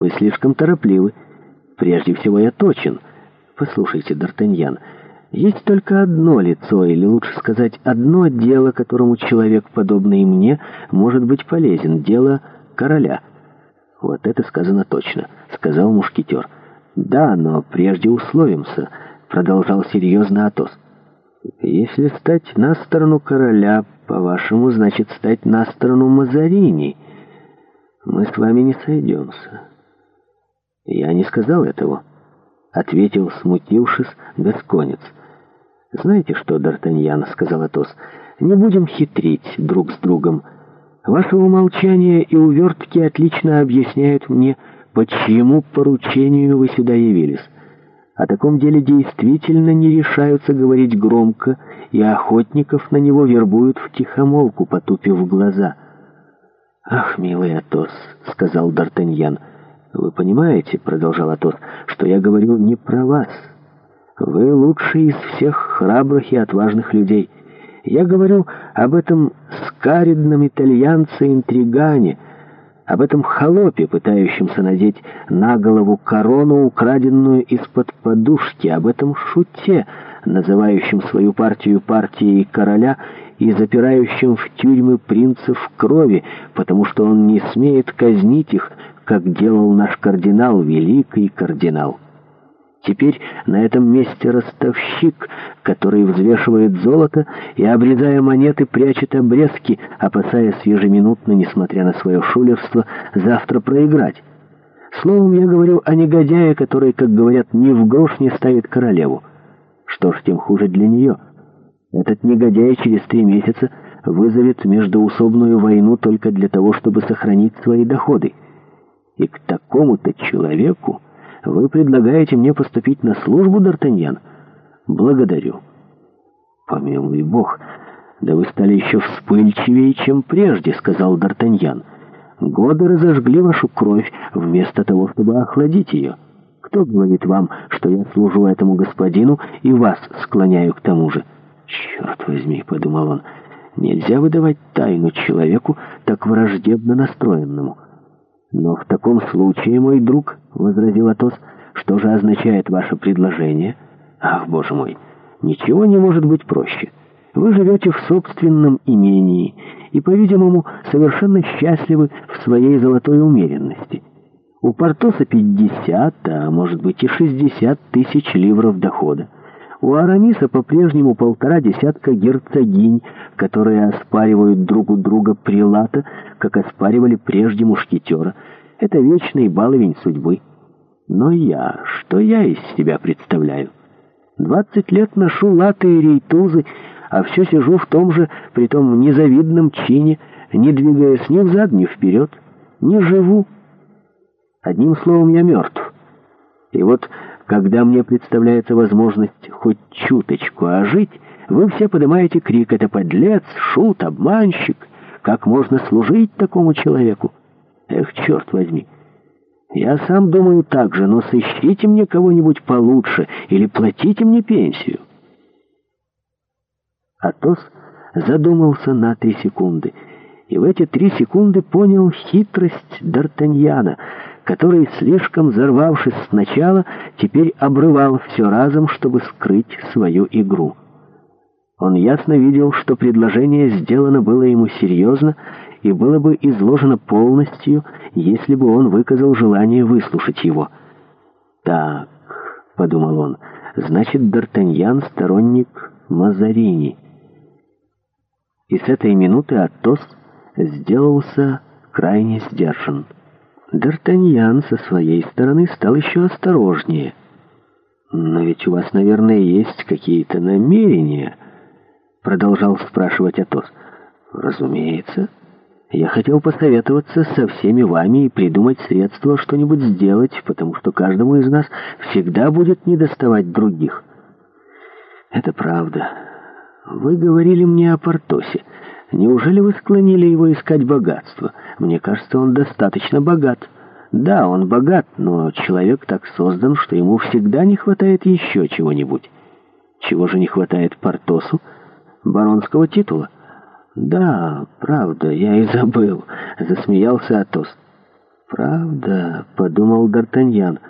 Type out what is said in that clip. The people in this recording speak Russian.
Вы слишком торопливы. Прежде всего я точен. Послушайте, Д'Артаньян, есть только одно лицо, или лучше сказать, одно дело, которому человек, подобный мне, может быть полезен. Дело короля. Вот это сказано точно, сказал мушкетер. Да, но прежде условимся, продолжал серьезно Атос. Если стать на сторону короля, по-вашему, значит стать на сторону Мазарини. Мы с вами не сойдемся. «Я не сказал этого», — ответил, смутившись, гасконец. «Знаете что, Д'Артаньян?» — сказал Атос. «Не будем хитрить друг с другом. Ваше умолчание и увертки отлично объясняют мне, почему поручению вы сюда явились. О таком деле действительно не решаются говорить громко, и охотников на него вербуют втихомолку, потупив глаза». «Ах, милый Атос», — сказал Д'Артаньян, — «Вы понимаете, — продолжал Атос, — что я говорю не про вас. Вы лучший из всех храбрых и отважных людей. Я говорю об этом скаридном итальянце-интригане, об этом холопе, пытающемся надеть на голову корону, украденную из-под подушки, об этом шуте, называющем свою партию партией короля и запирающем в тюрьмы принцев крови, потому что он не смеет казнить их, как делал наш кардинал, великий кардинал. Теперь на этом месте ростовщик, который взвешивает золото и, обрезая монеты, прячет обрезки, опасаясь ежеминутно, несмотря на свое шулерство, завтра проиграть. Словом, я говорю о негодяе, который, как говорят, ни в грош не ставит королеву. Что ж, тем хуже для нее. Этот негодяй через три месяца вызовет междуусобную войну только для того, чтобы сохранить свои доходы. И к такому-то человеку вы предлагаете мне поступить на службу, Д'Артаньян? Благодарю. Помилуй бог, да вы стали еще вспыльчивее, чем прежде, сказал Д'Артаньян. Годы разожгли вашу кровь вместо того, чтобы охладить ее. Кто говорит вам, что я служу этому господину и вас склоняю к тому же? Черт возьми, подумал он, нельзя выдавать тайну человеку, так враждебно настроенному. Но в таком случае, мой друг, — возразил Атос, — что же означает ваше предложение? Ах, боже мой, ничего не может быть проще. Вы живете в собственном имении и, по-видимому, совершенно счастливы в своей золотой умеренности. У Портоса 50, а может быть и 60 тысяч ливров дохода. У Араниса по-прежнему полтора десятка герцогинь, которые оспаривают друг у друга прилата, как оспаривали прежде мушкетера. Это вечный баловень судьбы. Но я, что я из себя представляю? Двадцать лет ношу латы и рейтузы, а все сижу в том же, при том незавидном чине, не двигаясь ни взад, ни вперед, не живу. Одним словом, я мертв. И вот когда мне представляется возможность хоть чуточку ожить, вы все поднимаете крик «Это подлец! Шут! Обманщик! Как можно служить такому человеку?» Эх, черт возьми! Я сам думаю так же, но сыщите мне кого-нибудь получше или платите мне пенсию. Атос задумался на три секунды, и в эти три секунды понял хитрость Д'Артаньяна — который, слишком взорвавшись сначала, теперь обрывал все разом, чтобы скрыть свою игру. Он ясно видел, что предложение сделано было ему серьезно и было бы изложено полностью, если бы он выказал желание выслушать его. «Так», — подумал он, — «значит, Д'Артаньян — сторонник Мазарини». И с этой минуты Атос сделался крайне сдержан. Д'Артаньян со своей стороны стал еще осторожнее. «Но ведь у вас, наверное, есть какие-то намерения?» Продолжал спрашивать Атос. «Разумеется. Я хотел посоветоваться со всеми вами и придумать средства что-нибудь сделать, потому что каждому из нас всегда будет недоставать других». «Это правда. Вы говорили мне о Портосе. Неужели вы склонили его искать богатство? Мне кажется, он достаточно богат. Да, он богат, но человек так создан, что ему всегда не хватает еще чего-нибудь. Чего же не хватает Портосу? Баронского титула. Да, правда, я и забыл, засмеялся Атос. Правда, подумал Д'Артаньян, —